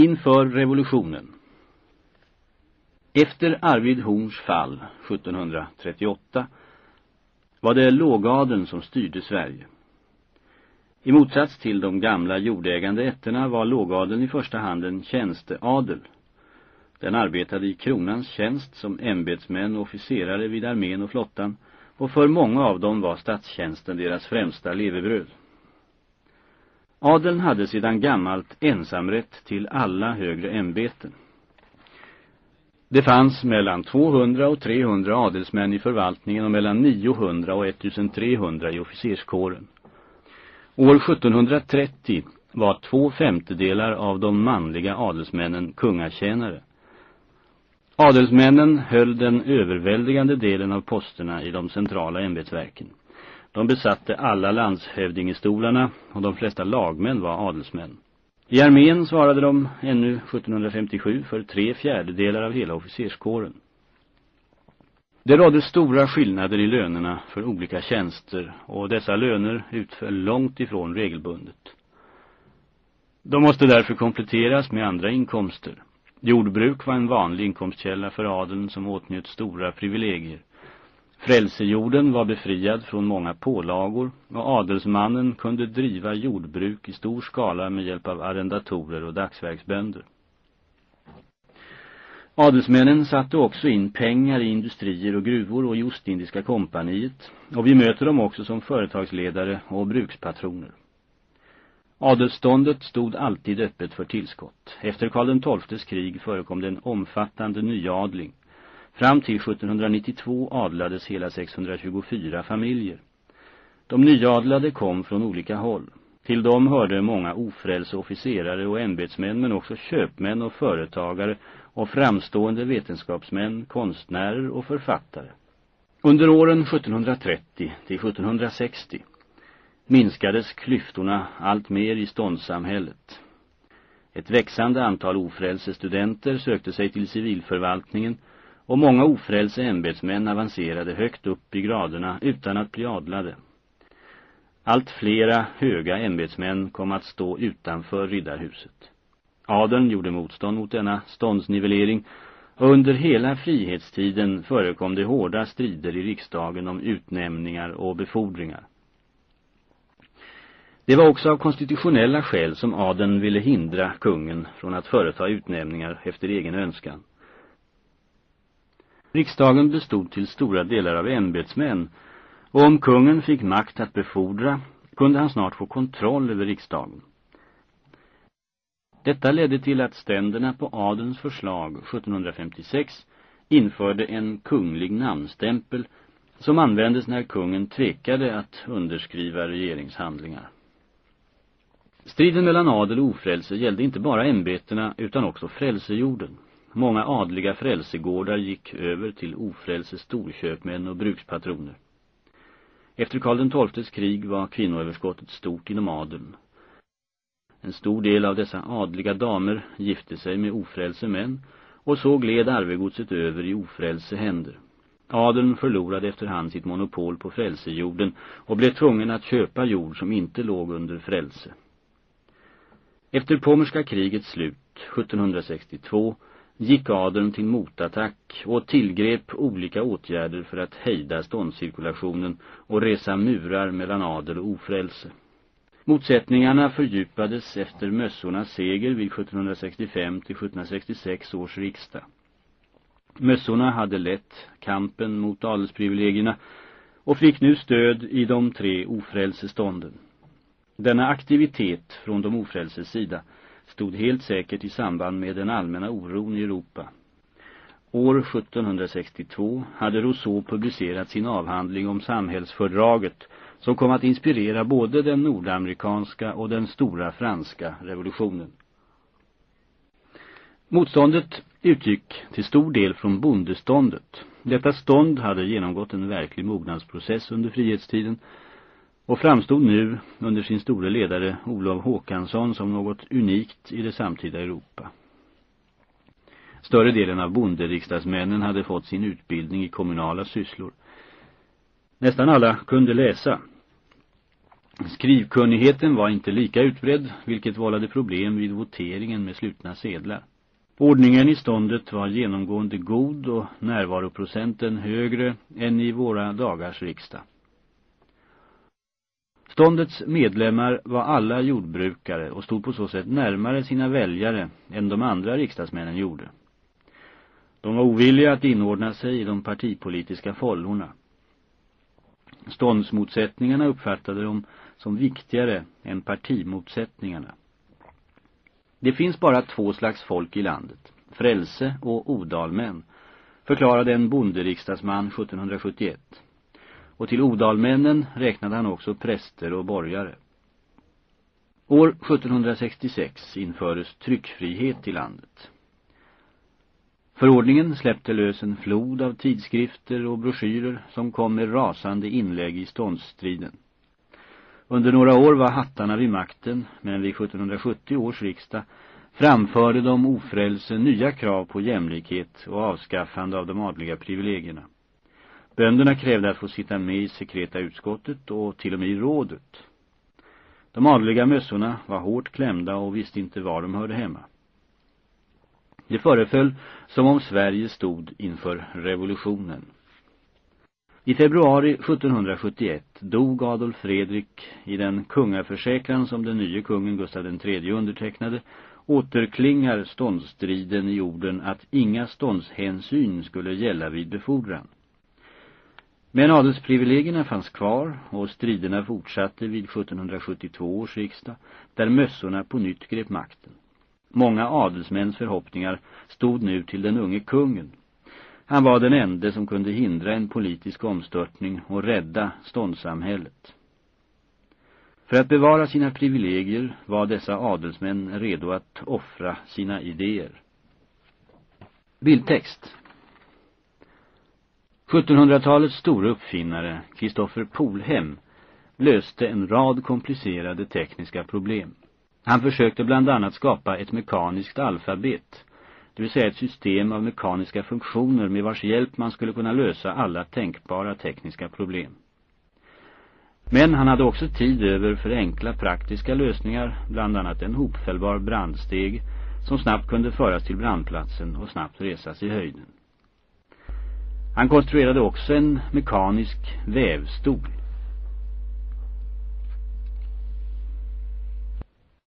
Inför revolutionen Efter Arvid Horns fall 1738 var det lågadeln som styrde Sverige. I motsats till de gamla jordägande ätterna var lågadeln i första hand en tjänsteadel. Den arbetade i kronans tjänst som ämbetsmän och officerare vid armén och flottan och för många av dem var statstjänsten deras främsta levebröd. Adeln hade sedan gammalt ensamrätt till alla högre ämbeten. Det fanns mellan 200 och 300 adelsmän i förvaltningen och mellan 900 och 1300 i officerskåren. År 1730 var två femtedelar av de manliga adelsmännen kungatjänare. Adelsmännen höll den överväldigande delen av posterna i de centrala ämbetsverken. De besatte alla landshövdingestolarna och de flesta lagmän var adelsmän. I armén svarade de ännu 1757 för tre fjärdedelar av hela officerskåren. Det rådde stora skillnader i lönerna för olika tjänster och dessa löner utföll långt ifrån regelbundet. De måste därför kompletteras med andra inkomster. Jordbruk var en vanlig inkomstkälla för adeln som åtnjöt stora privilegier. Frälsejorden var befriad från många pålagor och adelsmannen kunde driva jordbruk i stor skala med hjälp av arrendatorer och dagsverksbönder. Adelsmännen satte också in pengar i industrier och gruvor och i Ostindiska kompaniet och vi möter dem också som företagsledare och brukspatroner. Adelståndet stod alltid öppet för tillskott. Efter Karl XIIs krig förekom det en omfattande nyadling. Fram till 1792 adlades hela 624 familjer. De nyadlade kom från olika håll. Till dem hörde många ofrälse officerare och ämbetsmän men också köpmän och företagare och framstående vetenskapsmän, konstnärer och författare. Under åren 1730 till 1760 minskades klyftorna allt mer i ståndssamhället. Ett växande antal ofrälse studenter sökte sig till civilförvaltningen och många ofrälse ämbetsmän avancerade högt upp i graderna utan att bli adlade. Allt flera höga ämbetsmän kom att stå utanför riddarhuset. Adeln gjorde motstånd mot denna ståndsnivellering och under hela frihetstiden förekom det hårda strider i riksdagen om utnämningar och befordringar. Det var också av konstitutionella skäl som adeln ville hindra kungen från att företa utnämningar efter egen önskan. Riksdagen bestod till stora delar av ämbetsmän och om kungen fick makt att befordra kunde han snart få kontroll över riksdagen. Detta ledde till att ständerna på adelns förslag 1756 införde en kunglig namnstämpel som användes när kungen tvekade att underskriva regeringshandlingar. Striden mellan adel och ofrälse gällde inte bara ämbetena utan också frälsejorden. Många adliga frälsegårdar gick över till ofrälse storköpmän och brukspatroner. Efter Karl XIIs krig var kvinnoöverskottet stort inom adeln. En stor del av dessa adliga damer gifte sig med ofrälse män och så gled arvegodset över i ofrälse händer. Adeln förlorade efterhand sitt monopol på frälsejorden och blev tvungen att köpa jord som inte låg under frälse. Efter Pommerska krigets slut 1762 gick adeln till motattack och tillgrep olika åtgärder för att hejda ståndcirkulationen och resa murar mellan adel och ofrälse. Motsättningarna fördjupades efter mössornas seger vid 1765 till 1766 års riksdag. Mössorna hade lett kampen mot adelsprivilegierna och fick nu stöd i de tre ofrälsestånden. Denna aktivitet från de ofrälses sida stod helt säkert i samband med den allmänna oron i Europa. År 1762 hade Rousseau publicerat sin avhandling om samhällsfördraget som kom att inspirera både den nordamerikanska och den stora franska revolutionen. Motståndet utgick till stor del från bondeståndet. Detta stånd hade genomgått en verklig mognadsprocess under frihetstiden och framstod nu under sin store ledare Olof Håkansson som något unikt i det samtida Europa. Större delen av bonderiksdagsmännen hade fått sin utbildning i kommunala sysslor. Nästan alla kunde läsa. Skrivkunnigheten var inte lika utbredd, vilket vållade problem vid voteringen med slutna sedlar. Ordningen i ståndet var genomgående god och närvaroprocenten högre än i våra dagars riksdag. Ståndets medlemmar var alla jordbrukare och stod på så sätt närmare sina väljare än de andra riksdagsmännen gjorde. De var ovilliga att inordna sig i de partipolitiska follorna. Ståndsmotsättningarna uppfattade de som viktigare än partimotsättningarna. Det finns bara två slags folk i landet, frälse och odalmän, förklarade en bonderiksdagsman 1771. Och till odalmännen räknade han också präster och borgare. År 1766 infördes tryckfrihet i landet. Förordningen släppte lös en flod av tidskrifter och broschyrer som kom med rasande inlägg i ståndsstriden. Under några år var hattarna vid makten, men vid 1770 års riksdag framförde de ofrälse nya krav på jämlikhet och avskaffande av de adliga privilegierna. Bönderna krävde att få sitta med i sekreta utskottet och till och med i rådet. De adliga mössorna var hårt klämda och visste inte var de hörde hemma. Det föreföll som om Sverige stod inför revolutionen. I februari 1771 dog Adolf Fredrik i den kungaförsäkran som den nye kungen Gustav III undertecknade återklingar ståndsstriden i orden att inga ståndshänsyn skulle gälla vid befordran. Men adelsprivilegierna fanns kvar och striderna fortsatte vid 1772 års riksdag där mössorna på nytt grep makten. Många adelsmäns förhoppningar stod nu till den unge kungen. Han var den enda som kunde hindra en politisk omstörtning och rädda ståndsamhället. För att bevara sina privilegier var dessa adelsmän redo att offra sina idéer. Bildtext 1700-talets stora uppfinnare, Kristoffer Polhem, löste en rad komplicerade tekniska problem. Han försökte bland annat skapa ett mekaniskt alfabet, det vill säga ett system av mekaniska funktioner med vars hjälp man skulle kunna lösa alla tänkbara tekniska problem. Men han hade också tid över för enkla praktiska lösningar, bland annat en hopfällbar brandsteg som snabbt kunde föras till brandplatsen och snabbt resas i höjden. Han konstruerade också en mekanisk vävstol.